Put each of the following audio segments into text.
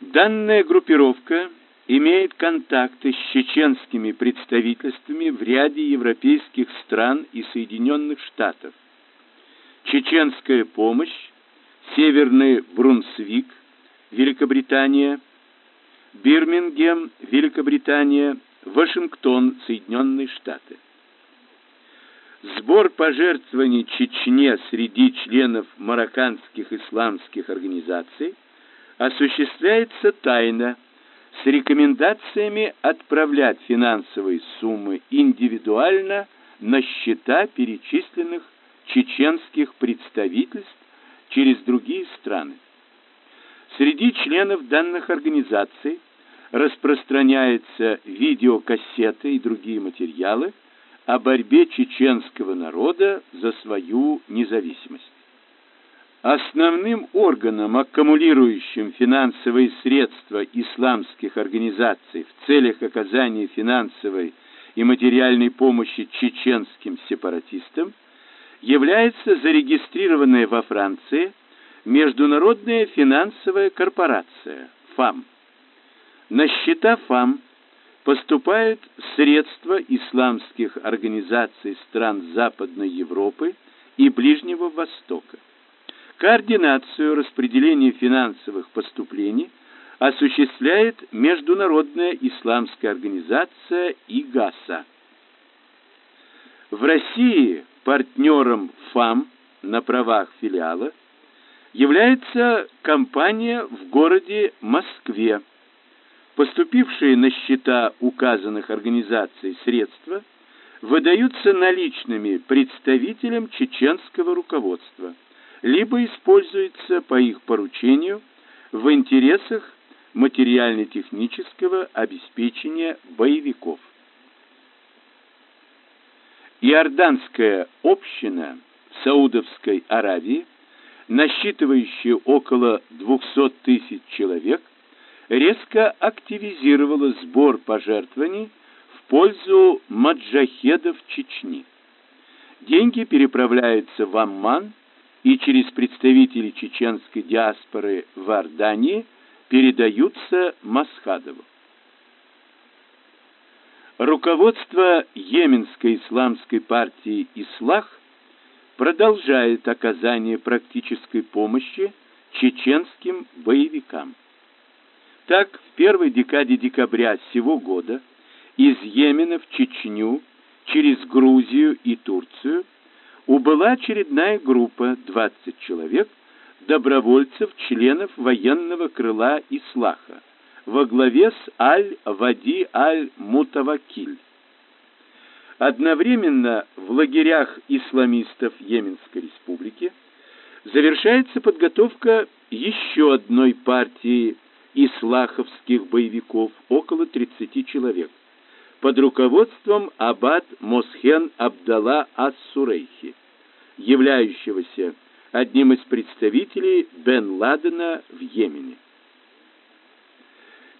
Данная группировка имеет контакты с чеченскими представительствами в ряде европейских стран и Соединенных Штатов. Чеченская помощь, Северный Брунсвик, Великобритания, Бирмингем, Великобритания, Вашингтон, Соединенные Штаты. Сбор пожертвований Чечне среди членов марокканских исламских организаций осуществляется тайно с рекомендациями отправлять финансовые суммы индивидуально на счета перечисленных чеченских представительств через другие страны. Среди членов данных организаций распространяются видеокассеты и другие материалы, о борьбе чеченского народа за свою независимость. Основным органом, аккумулирующим финансовые средства исламских организаций в целях оказания финансовой и материальной помощи чеченским сепаратистам, является зарегистрированная во Франции Международная финансовая корпорация ФАМ. На счета ФАМ поступают средства исламских организаций стран Западной Европы и Ближнего Востока. Координацию распределения финансовых поступлений осуществляет Международная исламская организация ИГАСА. В России партнером ФАМ на правах филиала является компания в городе Москве, Поступившие на счета указанных организаций средства выдаются наличными представителям чеченского руководства, либо используются по их поручению в интересах материально-технического обеспечения боевиков. Иорданская община Саудовской Аравии, насчитывающая около 200 тысяч человек, резко активизировала сбор пожертвований в пользу маджахедов Чечни. Деньги переправляются в Амман и через представителей чеченской диаспоры в Иордании передаются Масхадову. Руководство Йеменской исламской партии «Ислах» продолжает оказание практической помощи чеченским боевикам. Так, в первой декаде декабря сего года из Йемена в Чечню через Грузию и Турцию убыла очередная группа 20 человек добровольцев, членов военного крыла Ислаха во главе с Аль-Вади Аль-Мутавакиль. Одновременно в лагерях исламистов Йеменской республики завершается подготовка еще одной партии ислаховских боевиков, около 30 человек, под руководством аббат Мосхен Абдалла Ас-Сурейхи, являющегося одним из представителей Бен Ладена в Йемене.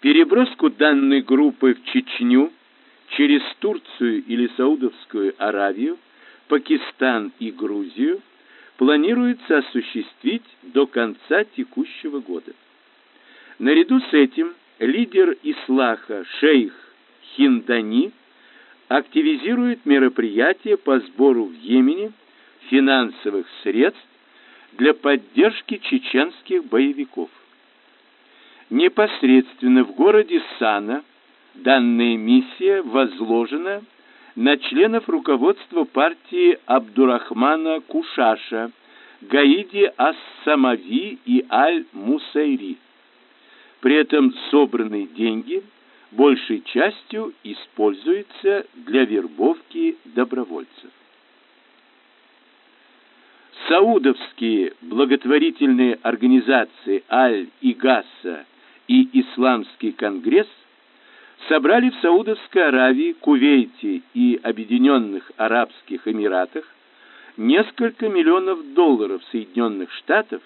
Переброску данной группы в Чечню через Турцию или Саудовскую Аравию, Пакистан и Грузию планируется осуществить до конца текущего года. Наряду с этим лидер Ислаха шейх Хиндани активизирует мероприятия по сбору в Йемене финансовых средств для поддержки чеченских боевиков. Непосредственно в городе Сана данная миссия возложена на членов руководства партии Абдурахмана Кушаша, Гаиди Ас-Самави и Аль-Мусайри. При этом собранные деньги большей частью используются для вербовки добровольцев. Саудовские благотворительные организации Аль-Игаса и Исламский конгресс собрали в Саудовской Аравии, Кувейте и Объединенных Арабских Эмиратах несколько миллионов долларов Соединенных Штатов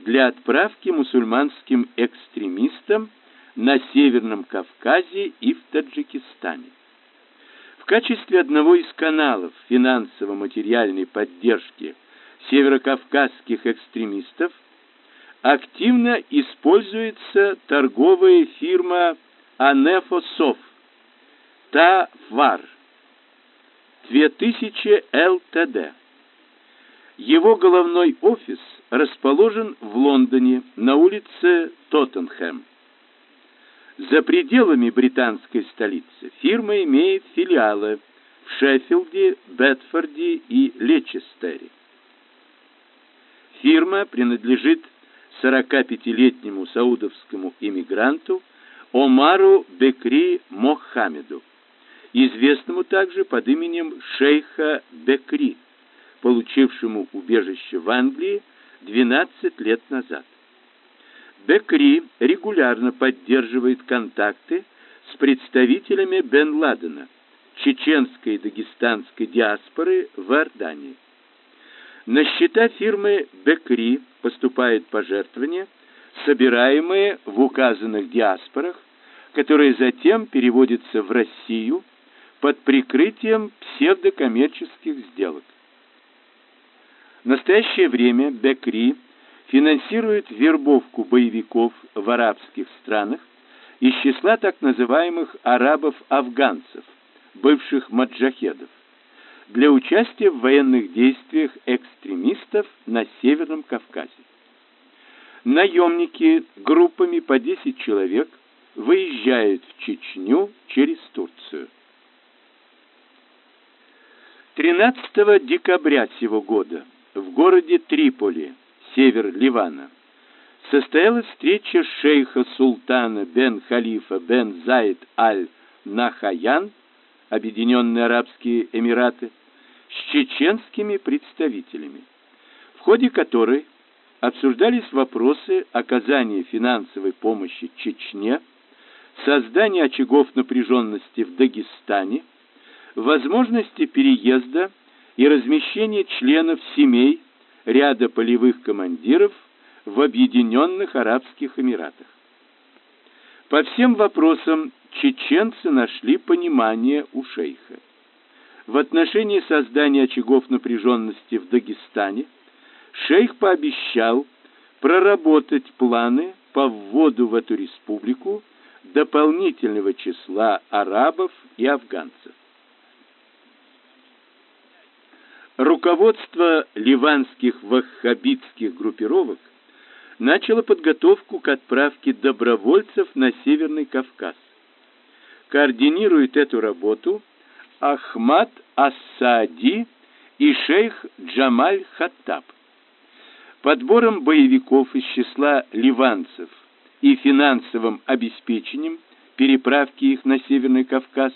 для отправки мусульманским экстремистам на Северном Кавказе и в Таджикистане. В качестве одного из каналов финансово-материальной поддержки северокавказских экстремистов активно используется торговая фирма Анефосов Тавар 2000 ЛТД. Его головной офис расположен в Лондоне на улице Тоттенхэм. За пределами британской столицы фирма имеет филиалы в Шеффилде, Бетфорде и Лечестере. Фирма принадлежит 45-летнему саудовскому иммигранту Омару Бекри Мохаммеду, известному также под именем шейха Бекри, получившему убежище в Англии 12 лет назад. Бекри регулярно поддерживает контакты с представителями Бен Ладена, чеченской и дагестанской диаспоры в Иордании. На счета фирмы Бекри поступают пожертвования, собираемые в указанных диаспорах, которые затем переводятся в Россию под прикрытием псевдокоммерческих сделок. В настоящее время Бекри финансирует вербовку боевиков в арабских странах из числа так называемых арабов-афганцев, бывших маджахедов, для участия в военных действиях экстремистов на Северном Кавказе. Наемники группами по 10 человек выезжают в Чечню через Турцию. 13 декабря сего года в городе Триполи, север Ливана, состоялась встреча шейха султана бен Халифа бен Заид аль-Нахаян, Объединенные Арабские Эмираты, с чеченскими представителями, в ходе которой обсуждались вопросы оказания финансовой помощи Чечне, создания очагов напряженности в Дагестане, возможности переезда и размещения членов семей ряда полевых командиров в Объединенных Арабских Эмиратах. По всем вопросам чеченцы нашли понимание у шейха. В отношении создания очагов напряженности в Дагестане шейх пообещал проработать планы по вводу в эту республику дополнительного числа арабов и афганцев. Руководство ливанских ваххабитских группировок начало подготовку к отправке добровольцев на Северный Кавказ. Координирует эту работу Ахмад Ассади и шейх Джамаль Хаттаб. Подбором боевиков из числа ливанцев и финансовым обеспечением переправки их на Северный Кавказ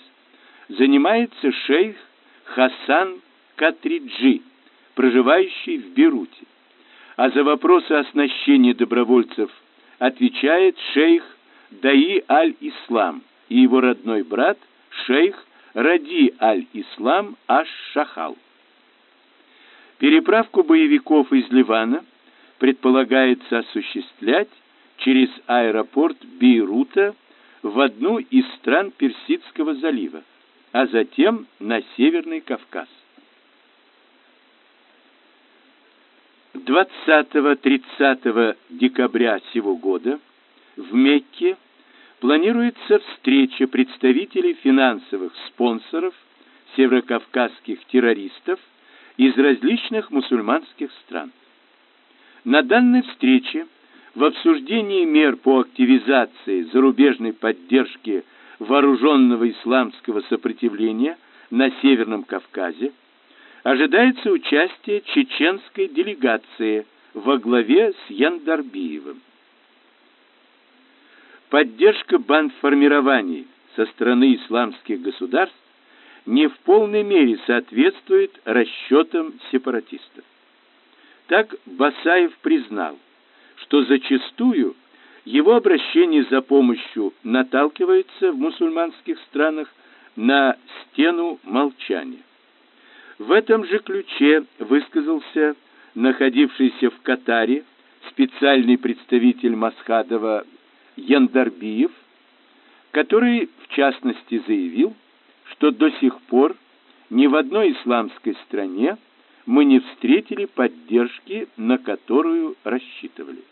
занимается шейх Хасан Катриджи, проживающий в Бейруте. А за вопросы оснащения добровольцев отвечает шейх Даи Аль-Ислам и его родной брат шейх Ради Аль-Ислам Аш-Шахал. Переправку боевиков из Ливана предполагается осуществлять через аэропорт Бейрута в одну из стран Персидского залива, а затем на Северный Кавказ. 20-30 декабря сего года в Мекке планируется встреча представителей финансовых спонсоров северокавказских террористов из различных мусульманских стран. На данной встрече в обсуждении мер по активизации зарубежной поддержки вооруженного исламского сопротивления на Северном Кавказе ожидается участие чеченской делегации во главе с Яндарбиевым. Поддержка бандформирований со стороны исламских государств не в полной мере соответствует расчетам сепаратистов. Так Басаев признал, что зачастую его обращение за помощью наталкивается в мусульманских странах на стену молчания. В этом же ключе высказался находившийся в Катаре специальный представитель Масхадова Яндарбиев, который в частности заявил, что до сих пор ни в одной исламской стране мы не встретили поддержки, на которую рассчитывали.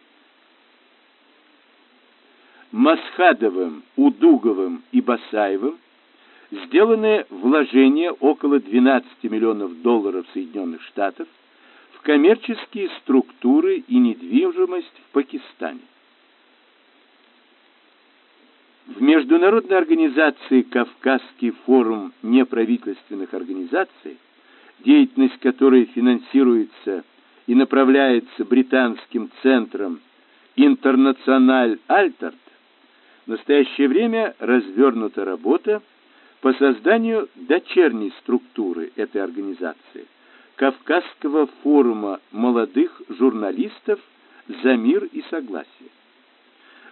Масхадовым, Удуговым и Басаевым сделаны вложения около 12 миллионов долларов Соединенных Штатов в коммерческие структуры и недвижимость в Пакистане. В международной организации Кавказский форум неправительственных организаций, деятельность которой финансируется и направляется британским центром Интернациональ Альтерт, в настоящее время развернута работа по созданию дочерней структуры этой организации Кавказского форума молодых журналистов за мир и согласие.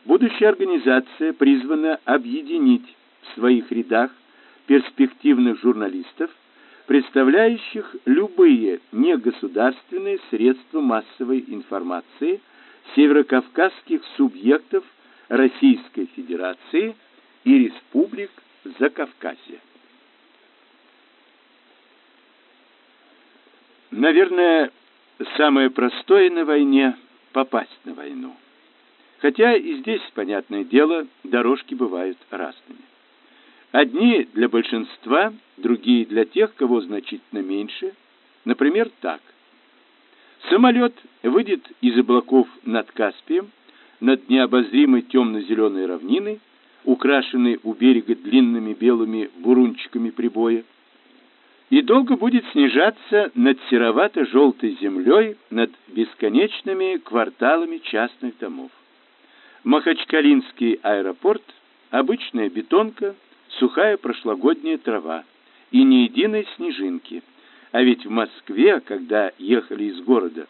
Будущая организация призвана объединить в своих рядах перспективных журналистов, представляющих любые негосударственные средства массовой информации северокавказских субъектов Российской Федерации и республик Закавказья. Наверное, самое простое на войне – попасть на войну. Хотя и здесь, понятное дело, дорожки бывают разными. Одни для большинства, другие для тех, кого значительно меньше. Например, так. Самолет выйдет из облаков над Каспием, над необозримой темно-зеленой равниной, украшенной у берега длинными белыми бурунчиками прибоя, и долго будет снижаться над серовато-желтой землей, над бесконечными кварталами частных домов. Махачкалинский аэропорт – обычная бетонка, сухая прошлогодняя трава и ни единой снежинки. А ведь в Москве, когда ехали из города,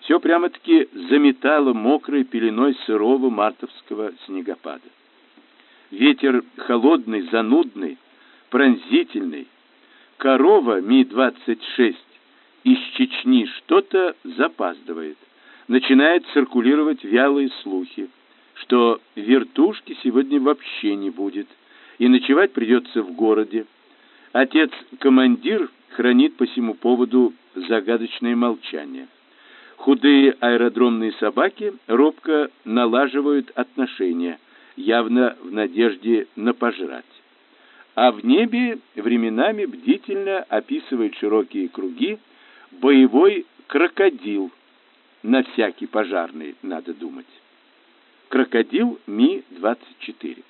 все прямо-таки заметало мокрой пеленой сырого мартовского снегопада. Ветер холодный, занудный, пронзительный. Корова Ми-26 из Чечни что-то запаздывает. Начинает циркулировать вялые слухи что вертушки сегодня вообще не будет, и ночевать придется в городе. Отец-командир хранит по всему поводу загадочное молчание. Худые аэродромные собаки робко налаживают отношения, явно в надежде на пожрать. А в небе временами бдительно описывает широкие круги боевой крокодил, на всякий пожарный, надо думать крокодил Ми-24.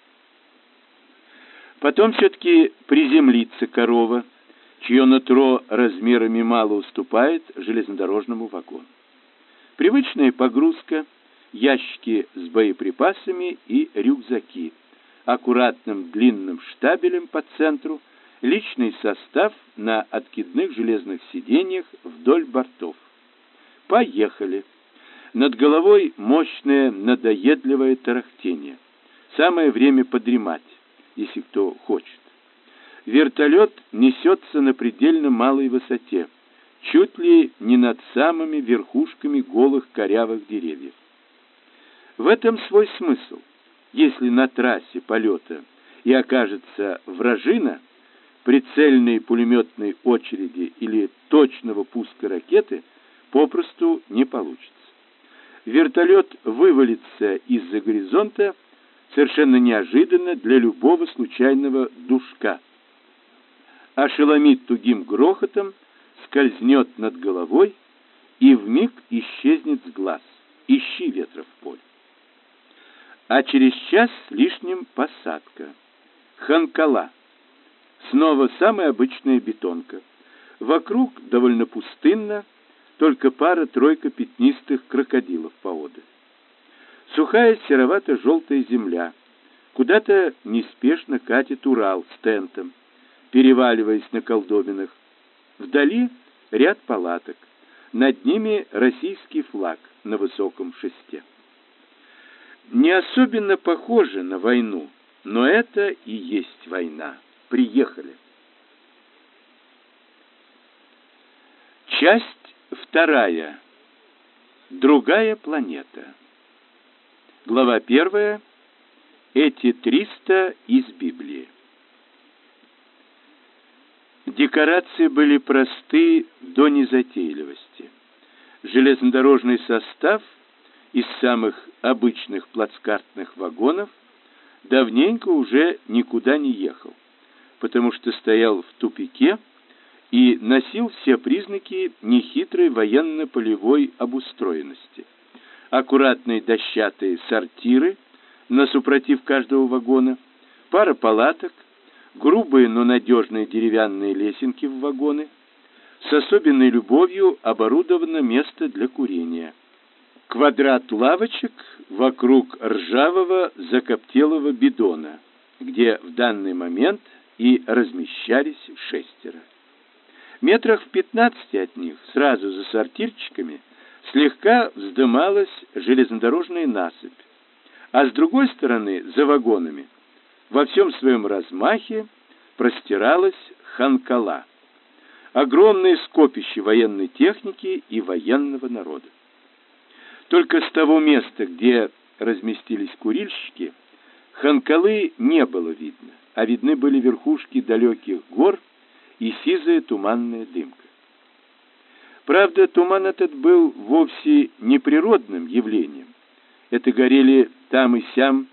Потом все-таки приземлится корова, чье нутро размерами мало уступает железнодорожному вагону. Привычная погрузка, ящики с боеприпасами и рюкзаки, аккуратным длинным штабелем по центру, личный состав на откидных железных сиденьях вдоль бортов. Поехали! Над головой мощное надоедливое тарахтение. Самое время подремать, если кто хочет. Вертолет несется на предельно малой высоте, чуть ли не над самыми верхушками голых корявых деревьев. В этом свой смысл. Если на трассе полета и окажется вражина, прицельной пулеметной очереди или точного пуска ракеты попросту не получится вертолет вывалится из-за горизонта совершенно неожиданно для любого случайного душка. Ошеломит тугим грохотом, скользнет над головой и вмиг исчезнет с глаз. Ищи ветра в поле. А через час с лишним посадка. Ханкала. Снова самая обычная бетонка. Вокруг довольно пустынно, только пара-тройка пятнистых крокодилов поодаль. Сухая серовато-желтая земля. Куда-то неспешно катит Урал с тентом, переваливаясь на колдобинах. Вдали ряд палаток. Над ними российский флаг на высоком шесте. Не особенно похоже на войну, но это и есть война. Приехали. Часть Вторая. Другая планета. Глава первая. Эти триста из Библии. Декорации были просты до незатейливости. Железнодорожный состав из самых обычных плацкартных вагонов давненько уже никуда не ехал, потому что стоял в тупике и носил все признаки нехитрой военно-полевой обустроенности. Аккуратные дощатые сортиры на супротив каждого вагона, пара палаток, грубые, но надежные деревянные лесенки в вагоны. С особенной любовью оборудовано место для курения. Квадрат лавочек вокруг ржавого закоптелого бидона, где в данный момент и размещались шестеро. Метрах в пятнадцати от них, сразу за сортирчиками, слегка вздымалась железнодорожная насыпь, а с другой стороны, за вагонами, во всем своем размахе простиралась Ханкала, огромное скопище военной техники и военного народа. Только с того места, где разместились курильщики, Ханкалы не было видно, а видны были верхушки далеких гор и сизая туманная дымка. Правда, туман этот был вовсе не природным явлением. Это горели там и сям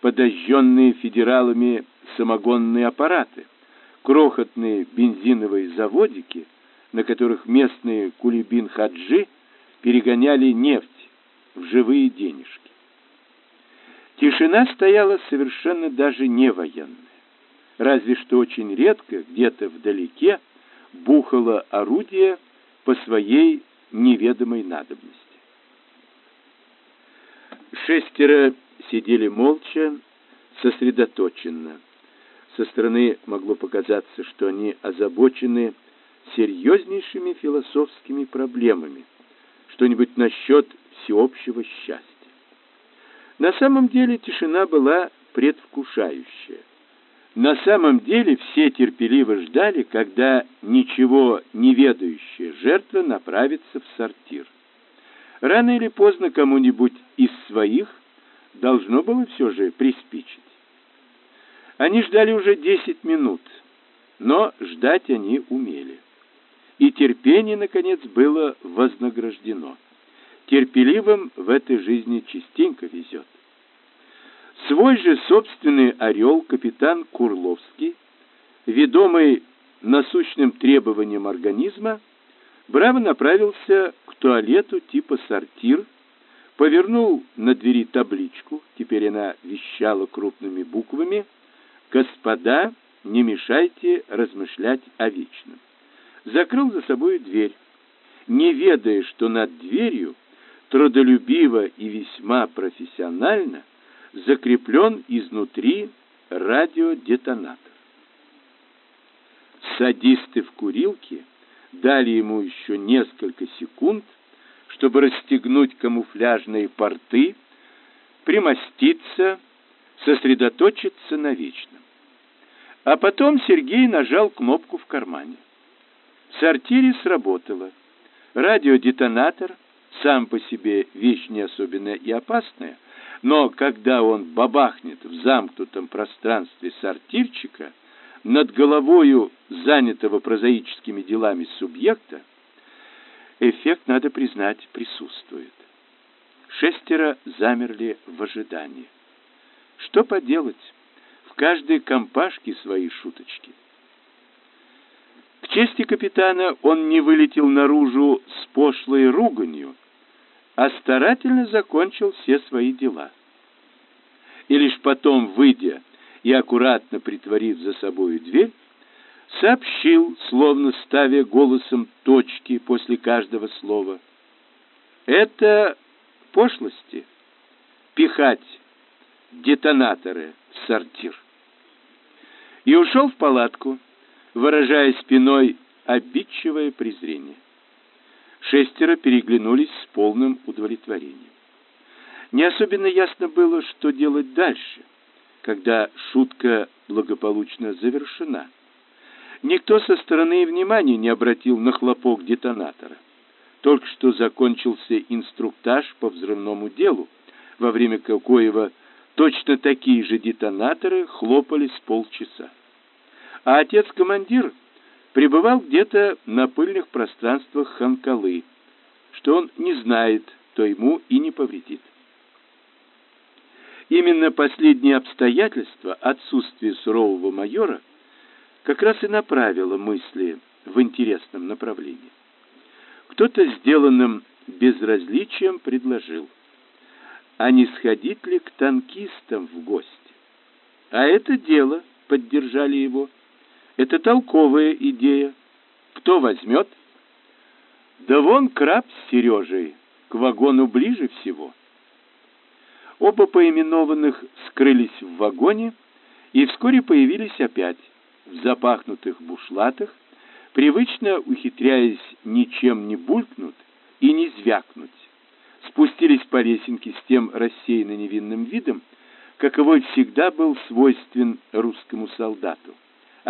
подожженные федералами самогонные аппараты, крохотные бензиновые заводики, на которых местные кулибин-хаджи перегоняли нефть в живые денежки. Тишина стояла совершенно даже не военная. Разве что очень редко, где-то вдалеке, бухало орудие по своей неведомой надобности. Шестеро сидели молча, сосредоточенно. Со стороны могло показаться, что они озабочены серьезнейшими философскими проблемами, что-нибудь насчет всеобщего счастья. На самом деле тишина была предвкушающая. На самом деле все терпеливо ждали, когда ничего не ведающая жертва направится в сортир. Рано или поздно кому-нибудь из своих должно было все же приспичить. Они ждали уже десять минут, но ждать они умели. И терпение, наконец, было вознаграждено. Терпеливым в этой жизни частенько везет. Свой же собственный орел капитан Курловский, ведомый насущным требованием организма, браво направился к туалету типа сортир, повернул на двери табличку, теперь она вещала крупными буквами «Господа, не мешайте размышлять о вечном». Закрыл за собой дверь, не ведая, что над дверью трудолюбиво и весьма профессионально закреплен изнутри радиодетонатор. Садисты в курилке дали ему еще несколько секунд – чтобы расстегнуть камуфляжные порты, примоститься, сосредоточиться на вечном. А потом Сергей нажал кнопку в кармане. В сортире сработало. Радиодетонатор сам по себе вещь не особенная и опасная, но когда он бабахнет в замкнутом пространстве сортирчика, над головою занятого прозаическими делами субъекта, Эффект, надо признать, присутствует. Шестеро замерли в ожидании. Что поделать? В каждой компашке свои шуточки. К чести капитана он не вылетел наружу с пошлой руганью, а старательно закончил все свои дела. И лишь потом, выйдя и аккуратно притворив за собою дверь, сообщил, словно ставя голосом точки после каждого слова. Это пошлости пихать детонаторы в сортир. И ушел в палатку, выражая спиной обидчивое презрение. Шестеро переглянулись с полным удовлетворением. Не особенно ясно было, что делать дальше, когда шутка благополучно завершена. Никто со стороны внимания не обратил на хлопок детонатора. Только что закончился инструктаж по взрывному делу, во время коего точно такие же детонаторы хлопали с полчаса. А отец-командир пребывал где-то на пыльных пространствах Ханкалы, что он не знает, то ему и не повредит. Именно последнее обстоятельство, отсутствие сурового майора, как раз и направило мысли в интересном направлении. Кто-то сделанным безразличием предложил, а не сходить ли к танкистам в гости? А это дело, поддержали его. Это толковая идея. Кто возьмет? Да вон краб с Сережей, к вагону ближе всего. Оба поименованных скрылись в вагоне и вскоре появились опять в запахнутых бушлатах, привычно ухитряясь ничем не булькнуть и не звякнуть. Спустились по лесенке с тем рассеянно невинным видом, каковой всегда был свойствен русскому солдату,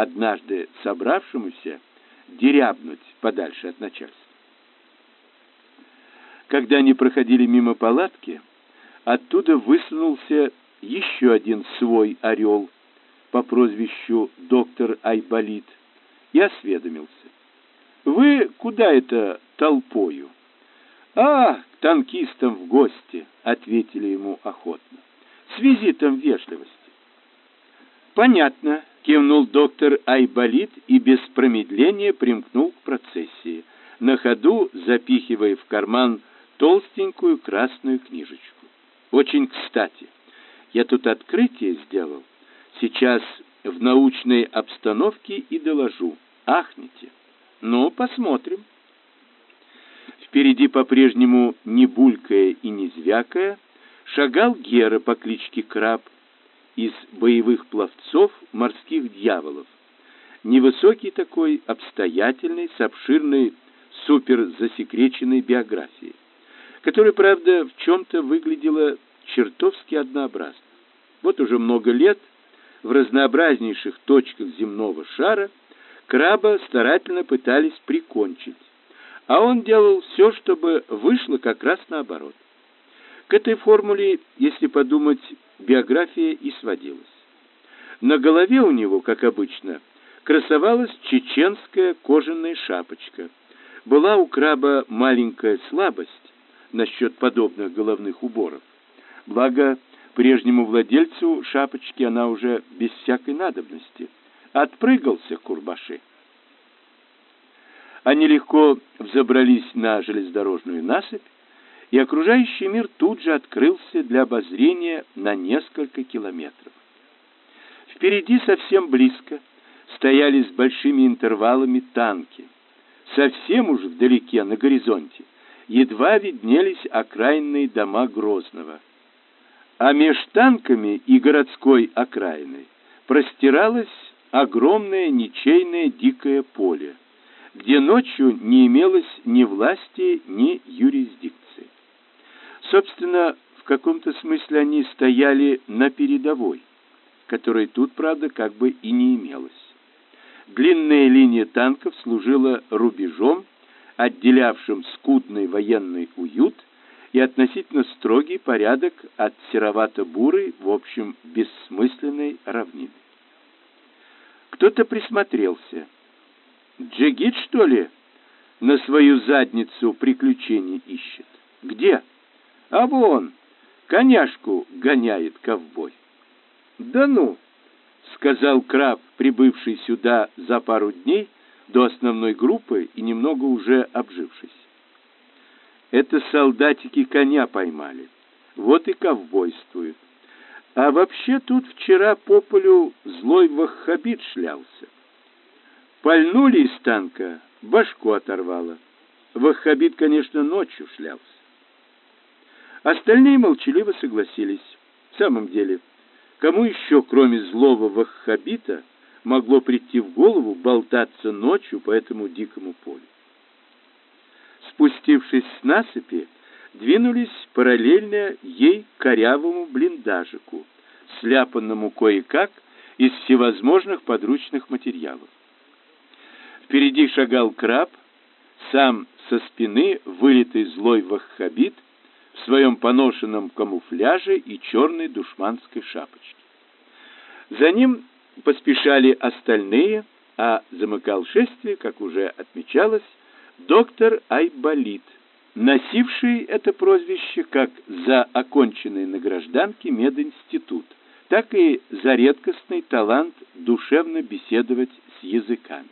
однажды собравшемуся дерябнуть подальше от начальства. Когда они проходили мимо палатки, оттуда высунулся еще один свой орел по прозвищу доктор Айболит и осведомился. «Вы куда это толпою?» «А, к танкистам в гости», — ответили ему охотно, — «с визитом вежливости». «Понятно», — кивнул доктор Айболит и без промедления примкнул к процессии, на ходу запихивая в карман толстенькую красную книжечку. Очень кстати. Я тут открытие сделал. Сейчас в научной обстановке и доложу. Ахните. Ну, посмотрим. Впереди по-прежнему не булькая и не звякая, шагал Гера по кличке Краб из боевых пловцов морских дьяволов. Невысокий такой, обстоятельный, с обширной суперзасекреченной биографией которая, правда, в чем-то выглядела чертовски однообразно. Вот уже много лет в разнообразнейших точках земного шара краба старательно пытались прикончить, а он делал все, чтобы вышло как раз наоборот. К этой формуле, если подумать, биография и сводилась. На голове у него, как обычно, красовалась чеченская кожаная шапочка. Была у краба маленькая слабость, насчет подобных головных уборов. Благо, прежнему владельцу шапочки она уже без всякой надобности. Отпрыгался Курбаши. Они легко взобрались на железнодорожную насыпь, и окружающий мир тут же открылся для обозрения на несколько километров. Впереди совсем близко стояли с большими интервалами танки. Совсем уж вдалеке, на горизонте, едва виднелись окраинные дома Грозного. А меж танками и городской окраиной простиралось огромное ничейное дикое поле, где ночью не имелось ни власти, ни юрисдикции. Собственно, в каком-то смысле они стояли на передовой, которой тут, правда, как бы и не имелось. Длинная линия танков служила рубежом отделявшим скудный военный уют и относительно строгий порядок от серовато-бурой, в общем, бессмысленной равнины. Кто-то присмотрелся. Джигит, что ли, на свою задницу приключений ищет? А вон, коняшку гоняет ковбой. Да ну, сказал краб, прибывший сюда за пару дней, до основной группы и немного уже обжившись. Это солдатики коня поймали. Вот и ковбойствуют. А вообще тут вчера по полю злой ваххабит шлялся. Пальнули из танка, башку оторвало. Ваххабит, конечно, ночью шлялся. Остальные молчаливо согласились. В самом деле, кому еще, кроме злого ваххабита, могло прийти в голову болтаться ночью по этому дикому полю. Спустившись с насыпи, двинулись параллельно ей корявому блиндажику, сляпанному кое-как из всевозможных подручных материалов. Впереди шагал краб, сам со спины вылитый злой ваххабит в своем поношенном камуфляже и черной душманской шапочке. За ним поспешали остальные, а замыкал шествие, как уже отмечалось, доктор Айболит носивший это прозвище как за оконченный на гражданке мединститут, так и за редкостный талант душевно беседовать с языками.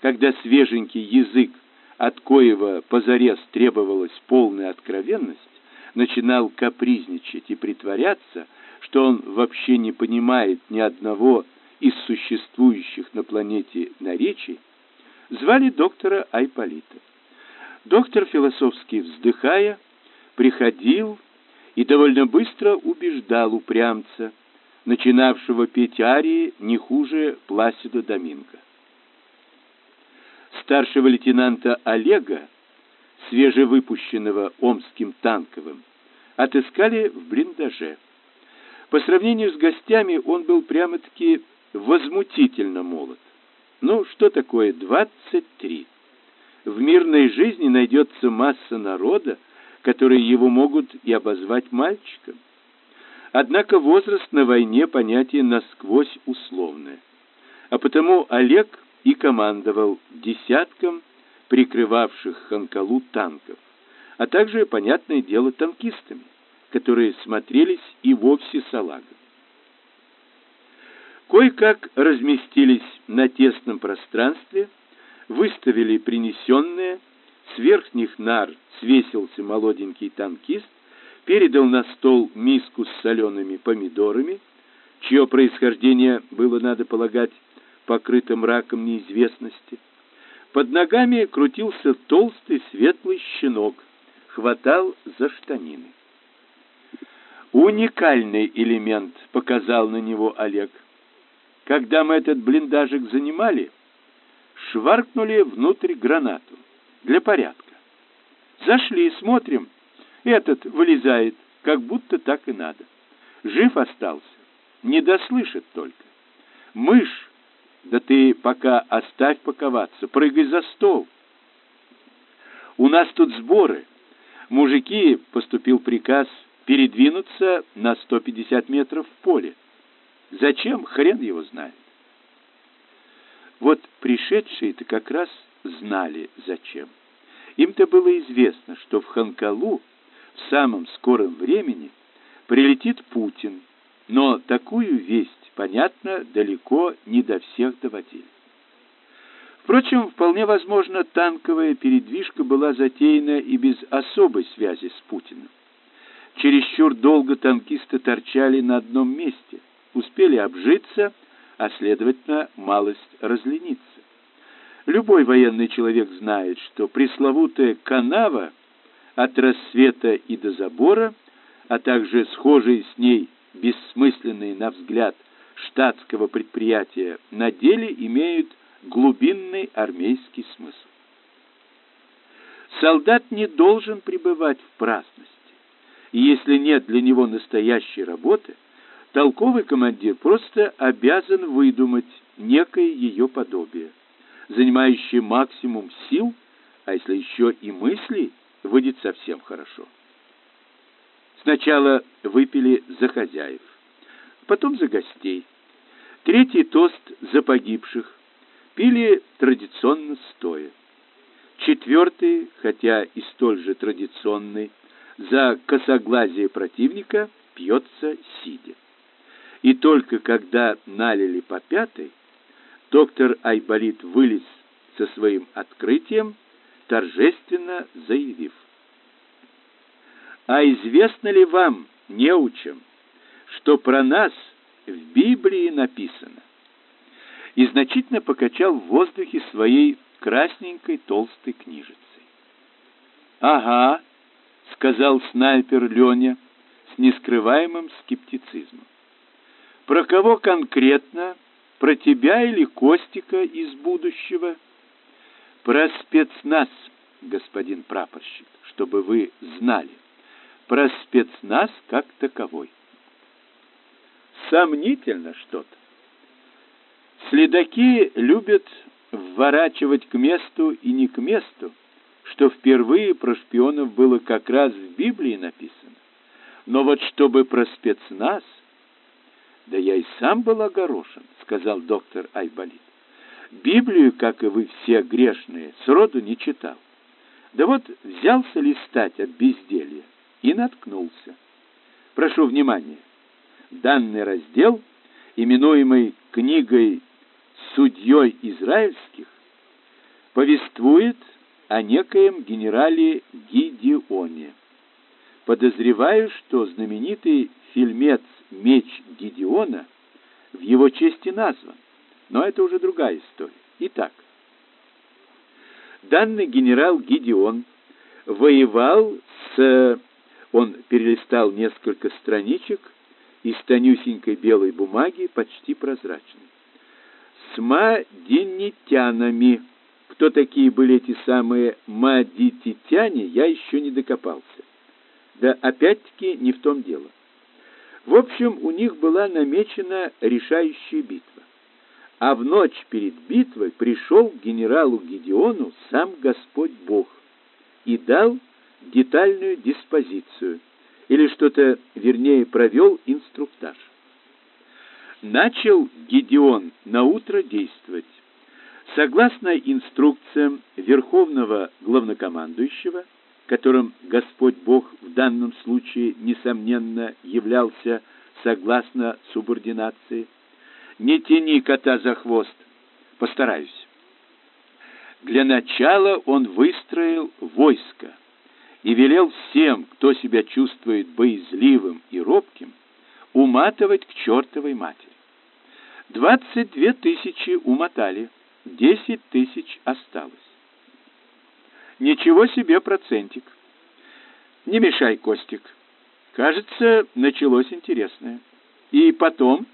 Когда свеженький язык, от коего позарез требовалась полная откровенность, начинал капризничать и притворяться, что он вообще не понимает ни одного из существующих на планете наречий, звали доктора Айполита. Доктор, философски вздыхая, приходил и довольно быстро убеждал упрямца, начинавшего петь арии не хуже Пласида Доминго. Старшего лейтенанта Олега, свежевыпущенного Омским танковым, отыскали в блиндаже. По сравнению с гостями он был прямо-таки возмутительно молод. Ну, что такое двадцать три? В мирной жизни найдется масса народа, которые его могут и обозвать мальчиком. Однако возраст на войне понятие насквозь условное. А потому Олег и командовал десятком прикрывавших Ханкалу танков, а также, понятное дело, танкистами, которые смотрелись и вовсе салагом. Кое-как разместились на тесном пространстве, выставили принесенное, с верхних нар свесился молоденький танкист, передал на стол миску с солеными помидорами, чье происхождение было, надо полагать, покрыто мраком неизвестности. Под ногами крутился толстый светлый щенок, хватал за штанины. Уникальный элемент показал на него Олег. Когда мы этот блиндажик занимали, шваркнули внутрь гранату для порядка. Зашли, смотрим, этот вылезает, как будто так и надо. Жив остался, не дослышит только. Мышь, да ты пока оставь паковаться, прыгай за стол. У нас тут сборы. Мужики, поступил приказ передвинуться на 150 метров в поле. Зачем, хрен его знает. Вот пришедшие-то как раз знали зачем. Им-то было известно, что в Ханкалу в самом скором времени прилетит Путин, но такую весть, понятно, далеко не до всех доводили. Впрочем, вполне возможно, танковая передвижка была затеяна и без особой связи с Путиным. Чересчур долго танкисты торчали на одном месте – успели обжиться, а следовательно, малость разлениться. Любой военный человек знает, что пресловутая канава от рассвета и до забора, а также схожие с ней бессмысленные на взгляд штатского предприятия на деле имеют глубинный армейский смысл. Солдат не должен пребывать в праздности, и если нет для него настоящей работы – Толковый командир просто обязан выдумать некое ее подобие, занимающее максимум сил, а если еще и мыслей, выйдет совсем хорошо. Сначала выпили за хозяев, потом за гостей. Третий тост за погибших. Пили традиционно стоя. Четвертый, хотя и столь же традиционный, за косоглазие противника пьется сидя. И только когда налили по пятой, доктор Айболит вылез со своим открытием, торжественно заявив. «А известно ли вам, неучим, что про нас в Библии написано?» И значительно покачал в воздухе своей красненькой толстой книжицей. «Ага», — сказал снайпер Леня с нескрываемым скептицизмом. Про кого конкретно? Про тебя или Костика из будущего? Про спецназ, господин прапорщик, чтобы вы знали. Про спецназ как таковой. Сомнительно что-то. Следаки любят вворачивать к месту и не к месту, что впервые про шпионов было как раз в Библии написано. Но вот чтобы про спецназ – да я и сам был огорошен, сказал доктор Айболит. Библию, как и вы все грешные, сроду не читал. Да вот взялся листать от безделья и наткнулся. Прошу внимания. Данный раздел, именуемый книгой судьей израильских, повествует о некоем генерале Гидеоне. Подозреваю, что знаменитый фильмец «Меч Гидеона» в его чести назван, но это уже другая история. Итак, данный генерал Гидеон воевал с... Он перелистал несколько страничек из тонюсенькой белой бумаги, почти прозрачной. С мадинитянами. Кто такие были эти самые мадититяне, я еще не докопался. Да опять-таки не в том дело. В общем, у них была намечена решающая битва. А в ночь перед битвой пришел к генералу Гедеону сам Господь Бог и дал детальную диспозицию, или что-то, вернее, провел инструктаж. Начал Гедеон на утро действовать. Согласно инструкциям Верховного Главнокомандующего, которым Господь Бог в данном случае, несомненно, являлся согласно субординации, не тяни кота за хвост. Постараюсь. Для начала он выстроил войско и велел всем, кто себя чувствует боязливым и робким, уматывать к чертовой матери. Двадцать две тысячи умотали, десять тысяч осталось. Ничего себе процентик. Не мешай, Костик. Кажется, началось интересное. И потом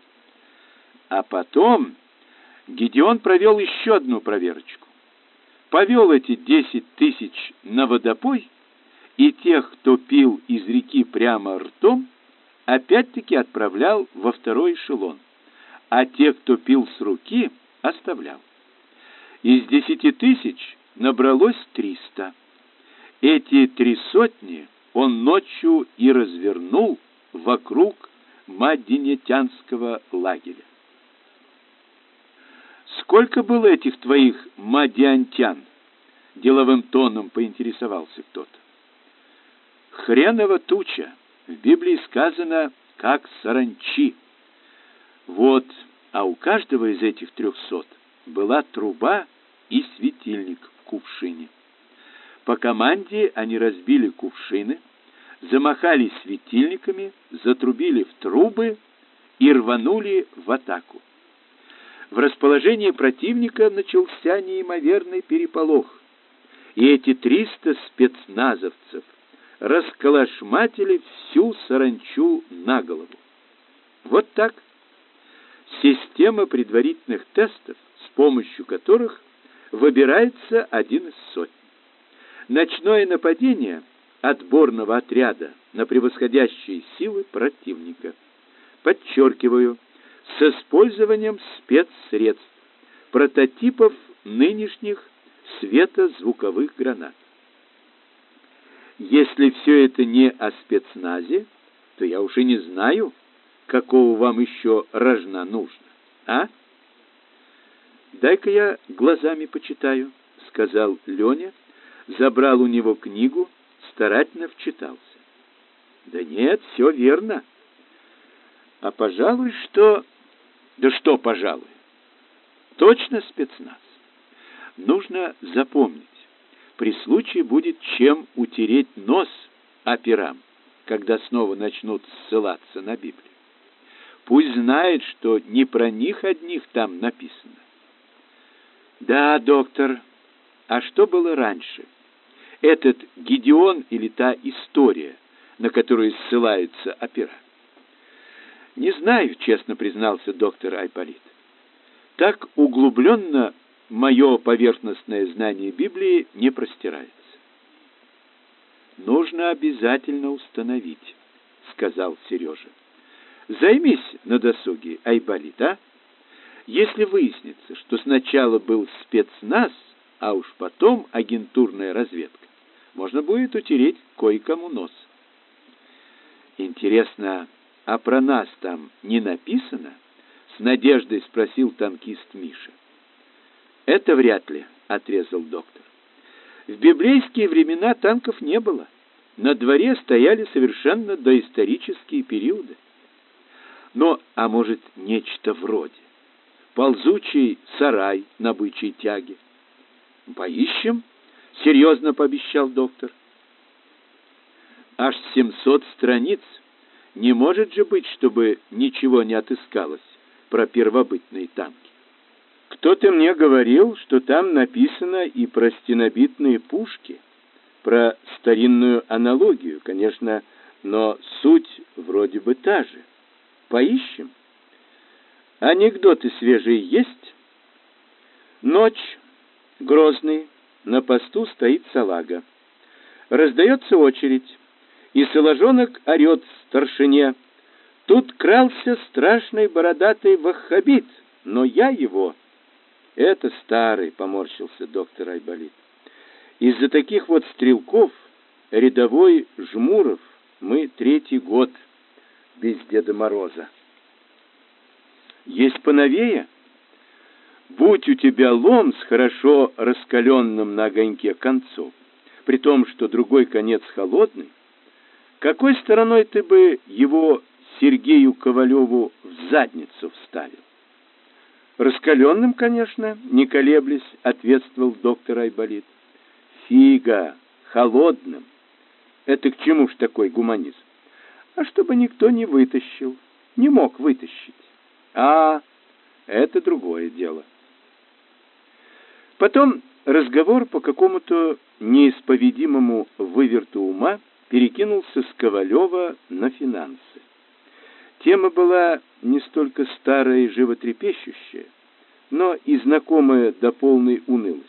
а потом Гедеон провел еще одну проверочку. Повел эти десять тысяч на водопой, и тех, кто пил из реки прямо ртом, опять-таки отправлял во второй эшелон, а тех, кто пил с руки, оставлял. Из десяти тысяч набралось триста. Эти три сотни он ночью и развернул вокруг Мадинетянского лагеря. Сколько было этих твоих мадиантян? Деловым тоном поинтересовался кто-то. Хренова туча. В Библии сказано, как саранчи. Вот, а у каждого из этих трехсот была труба и светильник в кувшине. По команде они разбили кувшины, замахали светильниками, затрубили в трубы и рванули в атаку. В расположении противника начался неимоверный переполох, и эти триста спецназовцев расколошматили всю саранчу на голову. Вот так. Система предварительных тестов, с помощью которых выбирается один из сотен. Ночное нападение отборного отряда на превосходящие силы противника. Подчеркиваю, с использованием спецсредств, прототипов нынешних светозвуковых гранат. Если все это не о спецназе, то я уже не знаю, какого вам еще рожна нужно, а? Дай-ка я глазами почитаю, сказал Леня, забрал у него книгу, старательно вчитался. Да нет, все верно. А пожалуй, что да что, пожалуй. Точно спецназ. Нужно запомнить. При случае будет чем утереть нос операм, когда снова начнут ссылаться на Библию. Пусть знает, что не про них одних там написано. Да, доктор, а что было раньше? Этот Гедеон или та история, на которую ссылаются опера? Не знаю, честно признался доктор Айполит. Так углубленно мое поверхностное знание Библии не простирается. Нужно обязательно установить, сказал Сережа. Займись на досуге, Айболит, а? Если выяснится, что сначала был спецназ, а уж потом агентурная разведка, можно будет утереть кое-кому нос. Интересно, а про нас там не написано? С надеждой спросил танкист Миша. Это вряд ли, отрезал доктор. В библейские времена танков не было. На дворе стояли совершенно доисторические периоды. Но, а может, нечто вроде. Ползучий сарай на бычьей тяге. Поищем, серьезно пообещал доктор. Аж семьсот страниц. Не может же быть, чтобы ничего не отыскалось про первобытные танки. Кто-то мне говорил, что там написано и про стенобитные пушки, про старинную аналогию, конечно, но суть вроде бы та же. Поищем. Анекдоты свежие есть? Ночь. Грозный. На посту стоит салага. Раздается очередь, и соложонок орет старшине. Тут крался страшный бородатый ваххабит, но я его это старый, поморщился доктор Айболит. Из-за таких вот стрелков рядовой Жмуров мы третий год без Деда Мороза. Есть поновее? Будь у тебя лом с хорошо раскаленным на огоньке концом, при том, что другой конец холодный, какой стороной ты бы его Сергею Ковалеву в задницу вставил? Раскаленным, конечно, не колеблясь, ответствовал доктор Айболит. Фига, холодным. Это к чему ж такой гуманизм? А чтобы никто не вытащил, не мог вытащить. А, это другое дело. Потом разговор по какому-то неисповедимому выверту ума перекинулся с Ковалева на финансы. Тема была не столько старая и животрепещущая, но и знакомая до полной унылости.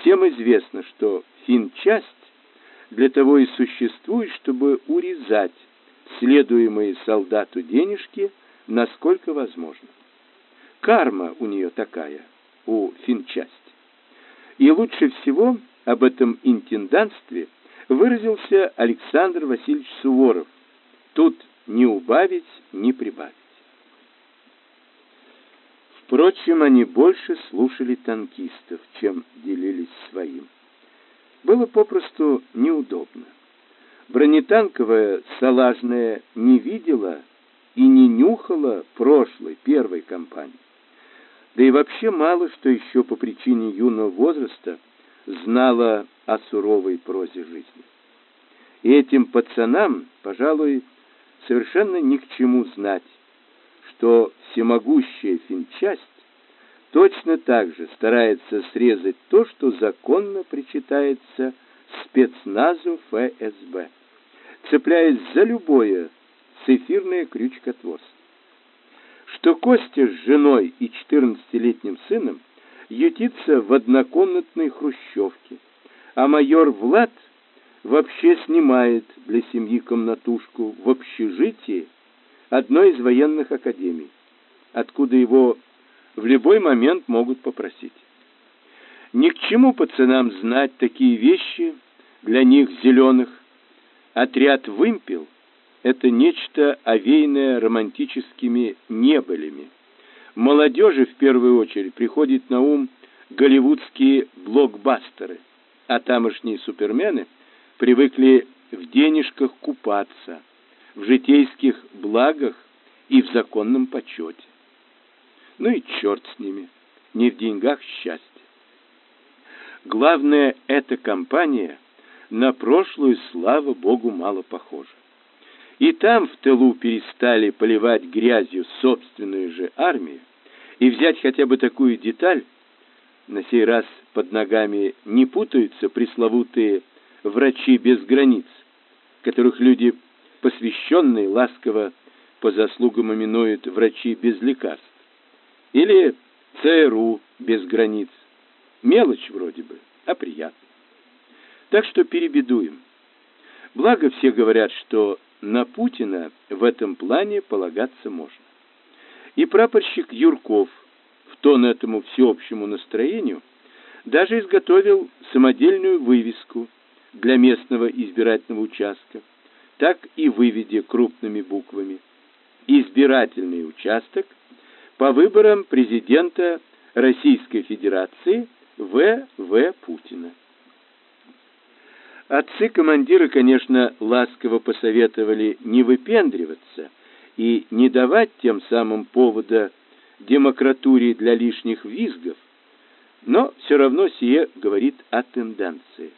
Всем известно, что финчасть для того и существует, чтобы урезать следуемые солдату денежки насколько возможно. Карма у нее такая, у финчасти. И лучше всего об этом интендантстве выразился Александр Васильевич Суворов. Тут ни убавить, ни прибавить. Впрочем, они больше слушали танкистов, чем делились своим. Было попросту неудобно. Бронетанковая салажная не видела и не нюхала прошлой, первой кампании. Да и вообще мало что еще по причине юного возраста знала о суровой прозе жизни. И этим пацанам, пожалуй, совершенно ни к чему знать, что всемогущая финчасть точно так же старается срезать то, что законно причитается спецназу ФСБ, цепляясь за любое цифирное крючкотворство. Что Костя с женой и четырнадцатилетним сыном ютится в однокомнатной хрущевке, а майор Влад вообще снимает для семьи комнатушку в общежитии одной из военных академий, откуда его в любой момент могут попросить. Ни к чему пацанам знать такие вещи, для них зеленых. Отряд «Вымпел» — это нечто овеянное романтическими небылями. Молодежи в первую очередь приходит на ум голливудские блокбастеры, а тамошние супермены привыкли в денежках купаться, в житейских благах и в законном почете. Ну и черт с ними, не в деньгах счастье. Главное, эта компания на прошлую, слава богу, мало похожа. И там в тылу перестали поливать грязью собственную же армию, и взять хотя бы такую деталь, на сей раз под ногами не путаются пресловутые врачи без границ, которых люди посвященные ласково по заслугам именуют врачи без лекарств. Или ЦРУ без границ. Мелочь вроде бы, а приятно. Так что перебедуем. Благо все говорят, что на Путина в этом плане полагаться можно. И прапорщик Юрков в тон этому всеобщему настроению даже изготовил самодельную вывеску для местного избирательного участка, так и выведя крупными буквами «Избирательный участок по выборам президента Российской Федерации В. В. Путина». Отцы-командиры, конечно, ласково посоветовали не выпендриваться и не давать тем самым повода демократуре для лишних визгов, но все равно сие говорит о тенденции.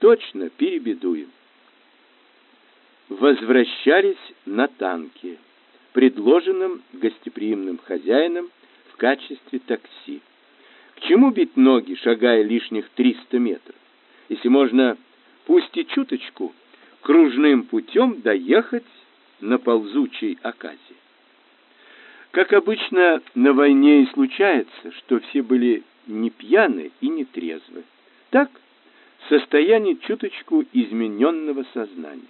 Точно перебедуем. Возвращались на танке, предложенном гостеприимным хозяином в качестве такси. К чему бить ноги, шагая лишних 300 метров? Если можно, пусть и чуточку, кружным путем доехать на ползучей оказии. Как обычно на войне и случается, что все были не пьяны и не трезвы. Так, состояние чуточку измененного сознания.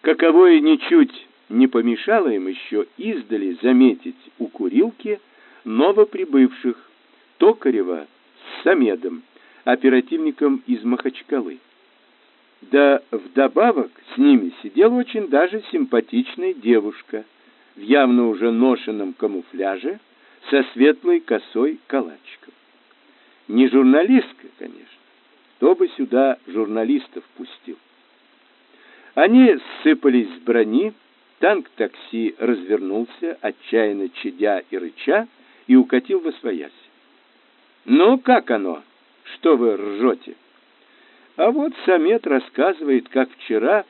Каковое ничуть не помешало им еще издали заметить у курилки новоприбывших Токарева с Самедом, оперативником из Махачкалы. Да вдобавок с ними сидела очень даже симпатичная девушка в явно уже ношенном камуфляже со светлой косой калачиком. Не журналистка, конечно. Кто бы сюда журналистов пустил? Они сыпались с брони, танк-такси развернулся, отчаянно чадя и рыча, и укатил во своясь. «Ну, как оно? Что вы ржете?» А вот Самет рассказывает, как вчера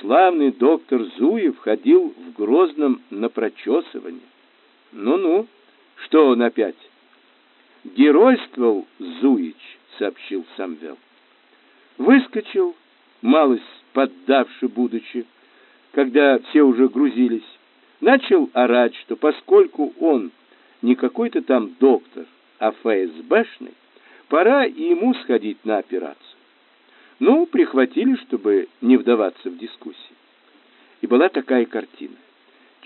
славный доктор Зуев ходил в Грозном на прочесывание. Ну-ну, что он опять? Геройствовал Зуич, сообщил Самвел. Выскочил, малость поддавши будучи, когда все уже грузились, начал орать, что поскольку он не какой-то там доктор, а ФСБшный, пора и ему сходить на операцию. Ну, прихватили, чтобы не вдаваться в дискуссии. И была такая картина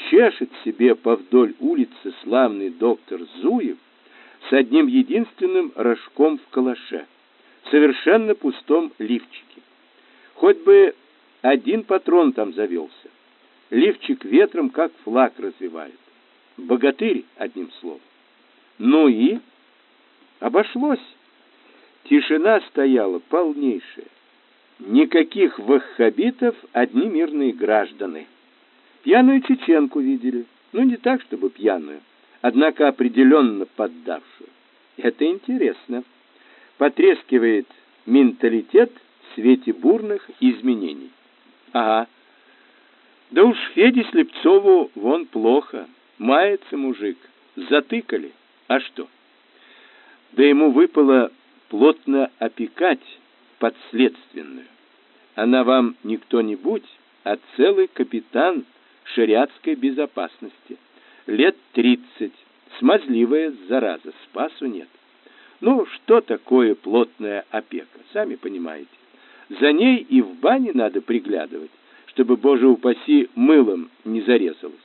чешет себе повдоль улицы славный доктор Зуев с одним единственным рожком в калаше, совершенно пустом лифчике. Хоть бы один патрон там завелся. Лифчик ветром как флаг развивает. Богатырь, одним словом. Ну и обошлось. Тишина стояла полнейшая. Никаких ваххабитов, одни мирные граждане. Пьяную чеченку видели. Ну, не так, чтобы пьяную, однако определенно поддавшую. Это интересно. Потрескивает менталитет в свете бурных изменений. Ага. Да уж Феде Слепцову вон плохо. Мается мужик. Затыкали. А что? Да ему выпало плотно опекать подследственную. Она вам не кто-нибудь, а целый капитан шариатской безопасности. Лет тридцать, смазливая зараза, спасу нет. Ну, что такое плотная опека, сами понимаете. За ней и в бане надо приглядывать, чтобы, боже упаси, мылом не зарезалась.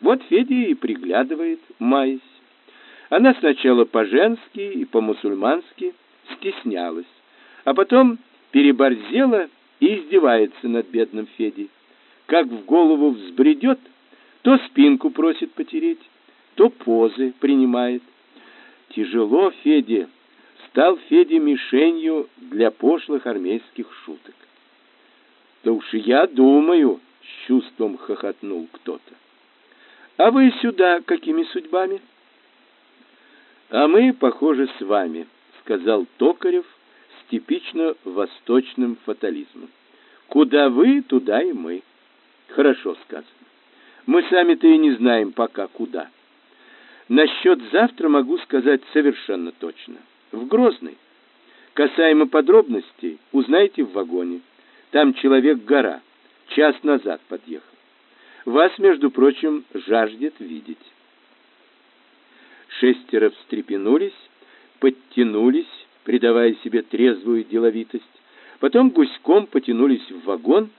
Вот Федя и приглядывает, маясь. Она сначала по-женски и по-мусульмански стеснялась, а потом переборзела и издевается над бедным Федей как в голову взбредет, то спинку просит потереть, то позы принимает. Тяжело Феде, стал Феде мишенью для пошлых армейских шуток. Да уж я думаю, с чувством хохотнул кто-то. А вы сюда какими судьбами? А мы, похоже, с вами, сказал Токарев с типично восточным фатализмом. Куда вы, туда и мы. Хорошо сказано. Мы сами-то и не знаем пока куда. Насчет завтра могу сказать совершенно точно. В Грозный. Касаемо подробностей, узнайте в вагоне. Там человек-гора. Час назад подъехал. Вас, между прочим, жаждет видеть. Шестеро встрепенулись, подтянулись, придавая себе трезвую деловитость. Потом гуськом потянулись в вагон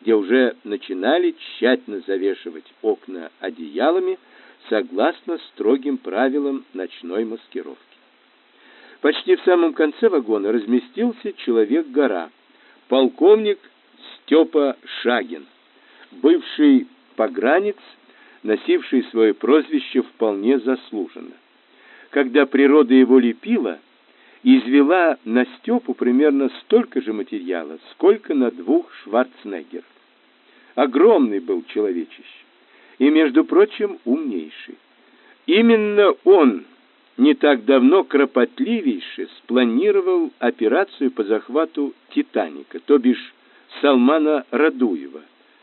где уже начинали тщательно завешивать окна одеялами согласно строгим правилам ночной маскировки. Почти в самом конце вагона разместился человек-гора, полковник Степа Шагин, бывший погранец, носивший свое прозвище вполне заслуженно. Когда природа его лепила, извела на Степу примерно столько же материала, сколько на двух Шварценеггер. Огромный был человечище, и, между прочим, умнейший. Именно он не так давно кропотливейше спланировал операцию по захвату «Титаника», то бишь Салмана Радуева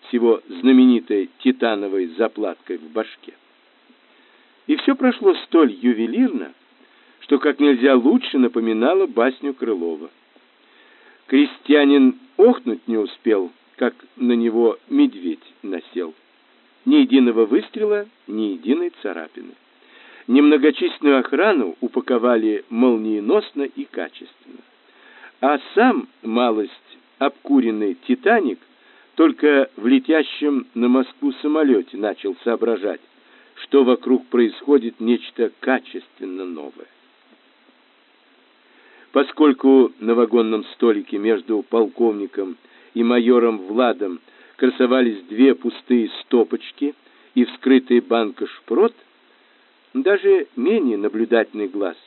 с его знаменитой титановой заплаткой в башке. И все прошло столь ювелирно, что как нельзя лучше напоминало басню Крылова. Крестьянин охнуть не успел, как на него медведь насел. Ни единого выстрела, ни единой царапины. Немногочисленную охрану упаковали молниеносно и качественно. А сам малость обкуренный «Титаник» только в летящем на Москву самолете начал соображать, что вокруг происходит нечто качественно новое. Поскольку на вагонном столике между полковником и майором Владом красовались две пустые стопочки и вскрытая банка шпрот, даже менее наблюдательный глаз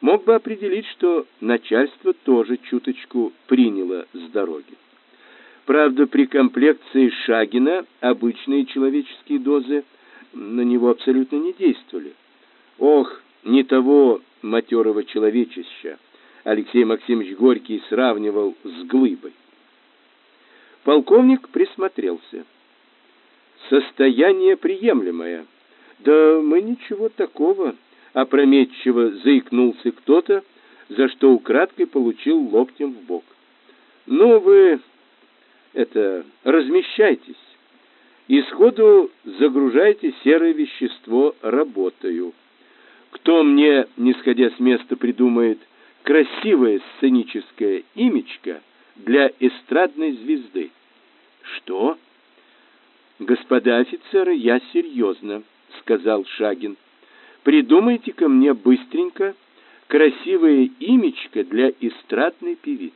мог бы определить, что начальство тоже чуточку приняло с дороги. Правда, при комплекции Шагина обычные человеческие дозы на него абсолютно не действовали. Ох, не того матерого человечища Алексей Максимович Горький сравнивал с глыбой. Полковник присмотрелся. Состояние приемлемое. Да мы ничего такого, опрометчиво заикнулся кто-то, за что украдкой получил локтем в бок. Ну вы это размещайтесь и сходу загружайте серое вещество работаю. Кто мне, не сходя с места, придумает красивое сценическое имечко для эстрадной звезды? Что? Господа офицеры, я серьезно, сказал Шагин. Придумайте-ка мне быстренько красивое имечко для эстрадной певицы.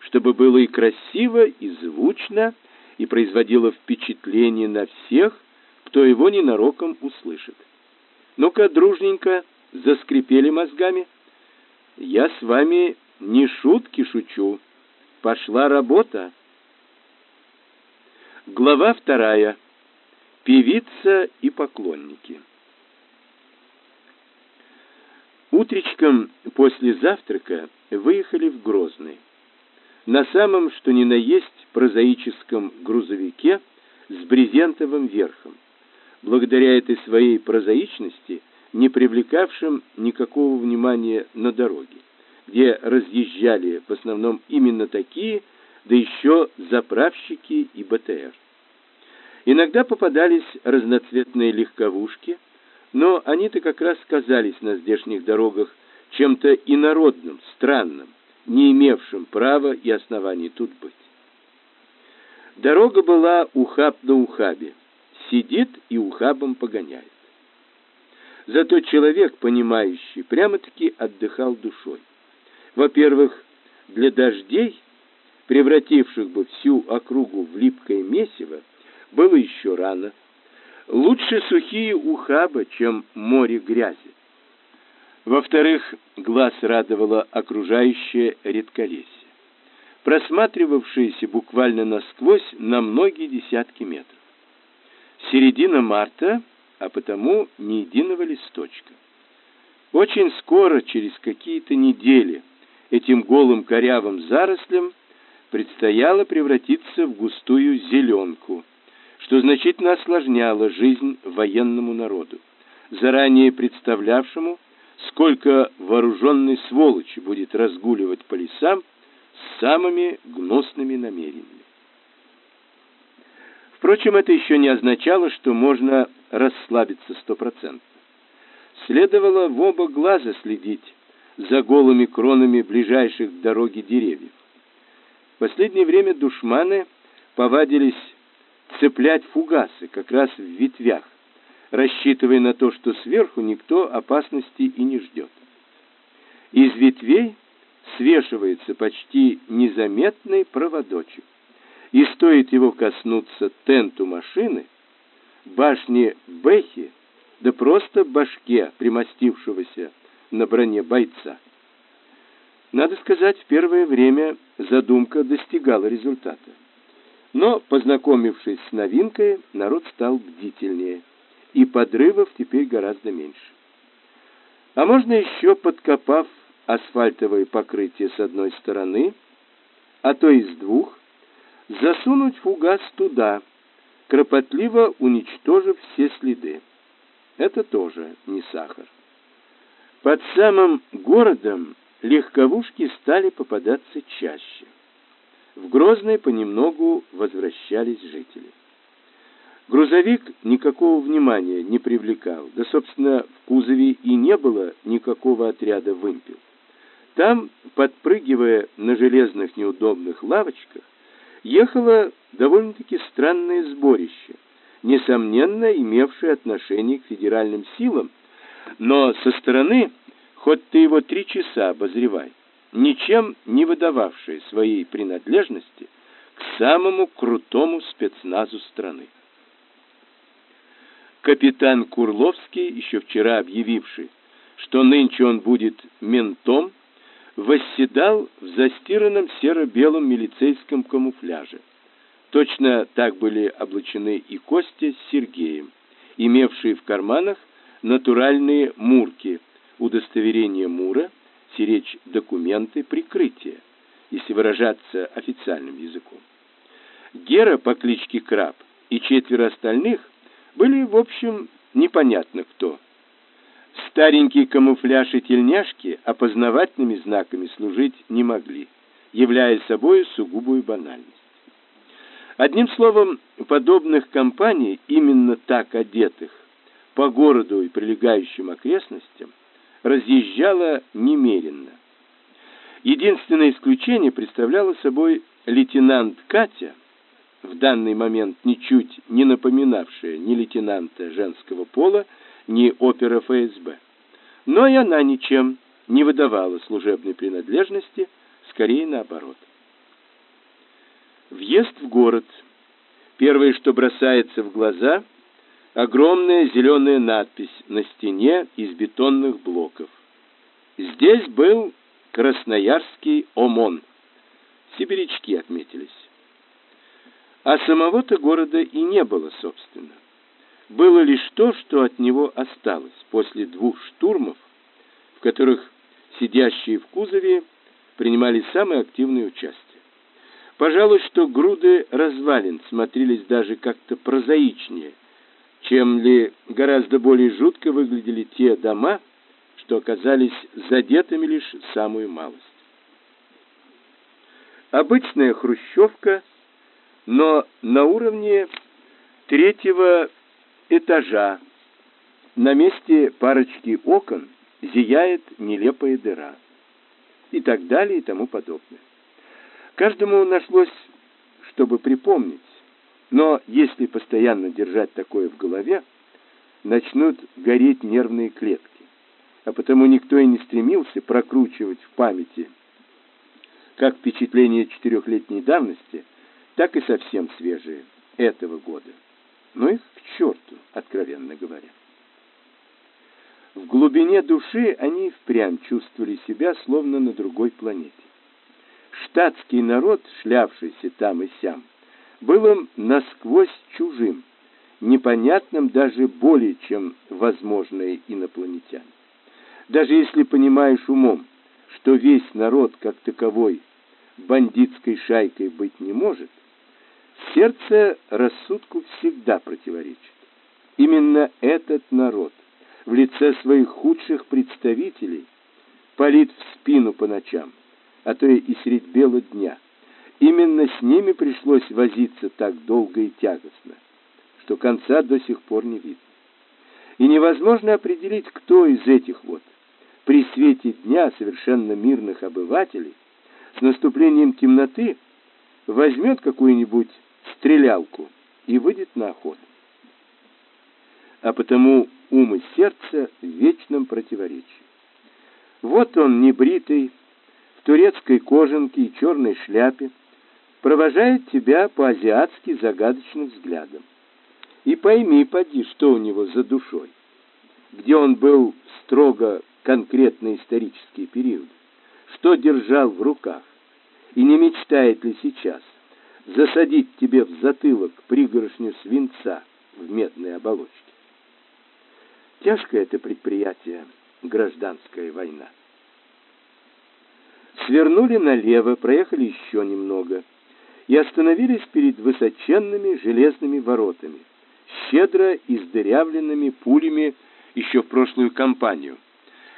Чтобы было и красиво, и звучно, и производило впечатление на всех, кто его ненароком услышит. Ну-ка, дружненько, заскрипели мозгами. Я с вами не шутки шучу. Пошла работа. Глава вторая. Певица и поклонники. Утречком после завтрака выехали в Грозный. На самом, что ни на есть, прозаическом грузовике с брезентовым верхом. Благодаря этой своей прозаичности, не привлекавшим никакого внимания на дороге, где разъезжали в основном именно такие, да еще заправщики и БТР. Иногда попадались разноцветные легковушки, но они-то как раз казались на здешних дорогах чем-то инородным, странным, не имевшим права и оснований тут быть. Дорога была ухаб на ухабе, сидит и ухабом погоняет. Зато человек, понимающий, прямо-таки отдыхал душой. Во-первых, для дождей, превративших бы всю округу в липкое месиво, было еще рано. Лучше сухие ухабы, чем море грязи. Во-вторых, глаз радовало окружающее редколесье, просматривавшееся буквально насквозь на многие десятки метров. Середина марта, а потому ни единого листочка. Очень скоро, через какие-то недели, этим голым корявым зарослям предстояло превратиться в густую зеленку – что значительно осложняло жизнь военному народу, заранее представлявшему, сколько вооруженной сволочи будет разгуливать по лесам с самыми гнусными намерениями. Впрочем, это еще не означало, что можно расслабиться стопроцентно. Следовало в оба глаза следить за голыми кронами ближайших к дороге деревьев. В последнее время душманы повадились цеплять фугасы как раз в ветвях, рассчитывая на то, что сверху никто опасности и не ждет. Из ветвей свешивается почти незаметный проводочек, и стоит его коснуться тенту машины, башни Бэхи, да просто башке примостившегося на броне бойца. Надо сказать, в первое время задумка достигала результата. Но, познакомившись с новинкой, народ стал бдительнее, и подрывов теперь гораздо меньше. А можно еще, подкопав асфальтовое покрытие с одной стороны, а то и с двух, засунуть фугас туда, кропотливо уничтожив все следы. Это тоже не сахар. Под самым городом легковушки стали попадаться чаще. В Грозный понемногу возвращались жители. Грузовик никакого внимания не привлекал, да, собственно, в кузове и не было никакого отряда вымпел. Там, подпрыгивая на железных неудобных лавочках, ехало довольно-таки странное сборище, несомненно имевшее отношение к федеральным силам, но со стороны, хоть ты его три часа обозревай, ничем не выдававшее своей принадлежности к самому крутому спецназу страны. Капитан Курловский, еще вчера объявивший, что нынче он будет ментом, восседал в застиранном серо-белом милицейском камуфляже. Точно так были облачены и Костя с Сергеем, имевшие в карманах натуральные мурки, удостоверение Мура, сиречь документы прикрытия, если выражаться официальным языком. Гера по кличке Краб и четверо остальных – были, в общем, непонятно кто. Старенькие камуфляж и тельняшки опознавательными знаками служить не могли, являя собой сугубую банальность. Одним словом, подобных компаний, именно так одетых, по городу и прилегающим окрестностям, разъезжало немеренно. Единственное исключение представляла собой лейтенант Катя – в данный момент ничуть не напоминавшая ни лейтенанта женского пола, ни опера ФСБ. Но и она ничем не выдавала служебной принадлежности, скорее наоборот. Въезд в город. Первое, что бросается в глаза огромная зеленая надпись на стене из бетонных блоков. Здесь был Красноярский ОМОН. Сибирячки отметились. А самого-то города и не было, собственно. Было лишь то, что от него осталось после двух штурмов, в которых сидящие в кузове принимали самое активное участие. Пожалуй, что груды развалин смотрелись даже как-то прозаичнее, чем ли гораздо более жутко выглядели те дома, что оказались задетыми лишь самую малость. Обычная хрущевка – но на уровне третьего этажа на месте парочки окон зияет нелепая дыра и так далее и тому подобное. Каждому нашлось, чтобы припомнить, но если постоянно держать такое в голове, начнут гореть нервные клетки, а потому никто и не стремился прокручивать в памяти как впечатление четырехлетней давности – так и совсем свежие, этого года. Но их к черту, откровенно говоря. В глубине души они впрямь чувствовали себя словно на другой планете. Штатский народ, шлявшийся там и сям, был им насквозь чужим, непонятным даже более, чем возможные инопланетяне. Даже если понимаешь умом, что весь народ как таковой бандитской шайкой быть не может, Сердце рассудку всегда противоречит. Именно этот народ в лице своих худших представителей палит в спину по ночам, а то и средь бела дня. Именно с ними пришлось возиться так долго и тягостно, что конца до сих пор не видно. И невозможно определить, кто из этих вот при свете дня совершенно мирных обывателей с наступлением темноты возьмет какую-нибудь стрелялку и выйдет на охоту. А потому ум и сердце в вечном противоречии. Вот он, небритый, в турецкой кожанке и черной шляпе, провожает тебя по-азиатски загадочным взглядом. И пойми, поди, что у него за душой, где он был строго конкретно исторический период, что держал в руках, и не мечтает ли сейчас засадить тебе в затылок пригоршню свинца в медной оболочке. Тяжкое это предприятие, гражданская война. Свернули налево, проехали еще немного и остановились перед высоченными железными воротами, щедро издырявленными пулями еще в прошлую кампанию,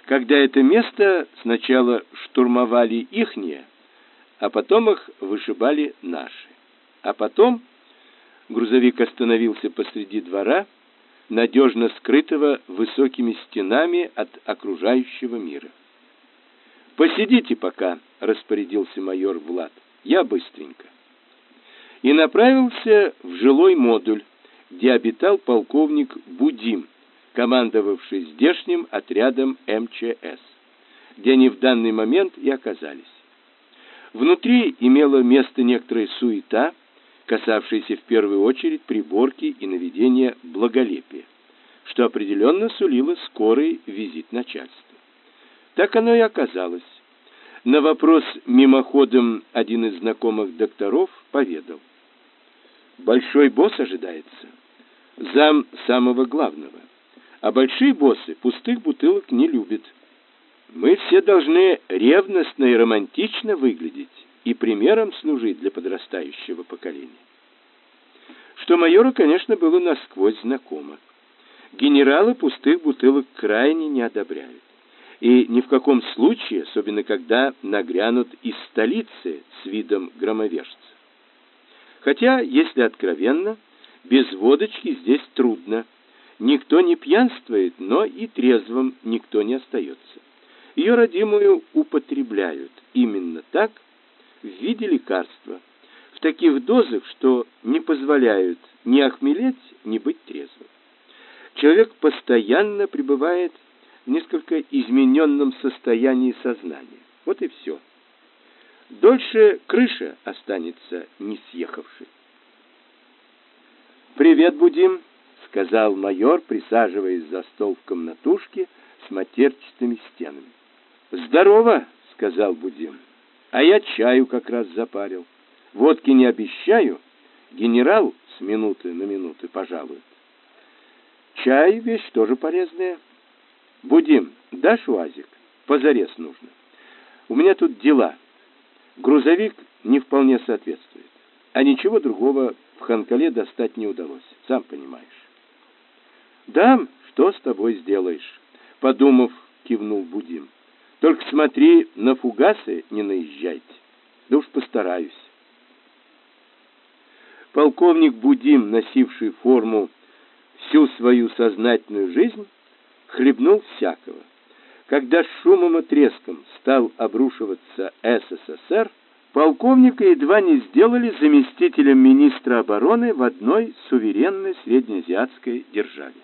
когда это место сначала штурмовали ихние, а потом их вышибали наши. А потом грузовик остановился посреди двора, надежно скрытого высокими стенами от окружающего мира. «Посидите пока», — распорядился майор Влад. «Я быстренько». И направился в жилой модуль, где обитал полковник Будим, командовавший здешним отрядом МЧС, где они в данный момент и оказались. Внутри имела место некоторая суета, касавшаяся в первую очередь приборки и наведения благолепия, что определенно сулило скорый визит начальства. Так оно и оказалось. На вопрос мимоходом один из знакомых докторов поведал. Большой босс ожидается. Зам самого главного. А большие боссы пустых бутылок не любят. Мы все должны ревностно и романтично выглядеть и примером служить для подрастающего поколения. Что майору, конечно, было насквозь знакомо. Генералы пустых бутылок крайне не одобряют и ни в каком случае, особенно когда нагрянут из столицы с видом громовержца. Хотя, если откровенно, без водочки здесь трудно. Никто не пьянствует, но и трезвым никто не остается. Ее родимую употребляют именно так, в виде лекарства, в таких дозах, что не позволяют ни охмелеть, ни быть трезвым. Человек постоянно пребывает в несколько измененном состоянии сознания. Вот и все. Дольше крыша останется не съехавшей. «Привет, Будим», — сказал майор, присаживаясь за стол в комнатушке с матерчатыми стенами. «Здорово», — сказал Будим. «А я чаю как раз запарил. Водки не обещаю, генерал с минуты на минуты пожалует. Чай — вещь тоже полезная». Будим, дашь УАЗик? Позарез нужно. У меня тут дела. Грузовик не вполне соответствует. А ничего другого в Ханкале достать не удалось, сам понимаешь. Да, что с тобой сделаешь? Подумав, кивнул Будим. Только смотри, на фугасы не наезжайте. Да уж постараюсь. Полковник Будим, носивший форму всю свою сознательную жизнь, хлебнул всякого. Когда шумом и треском стал обрушиваться СССР, полковника едва не сделали заместителем министра обороны в одной суверенной среднеазиатской державе.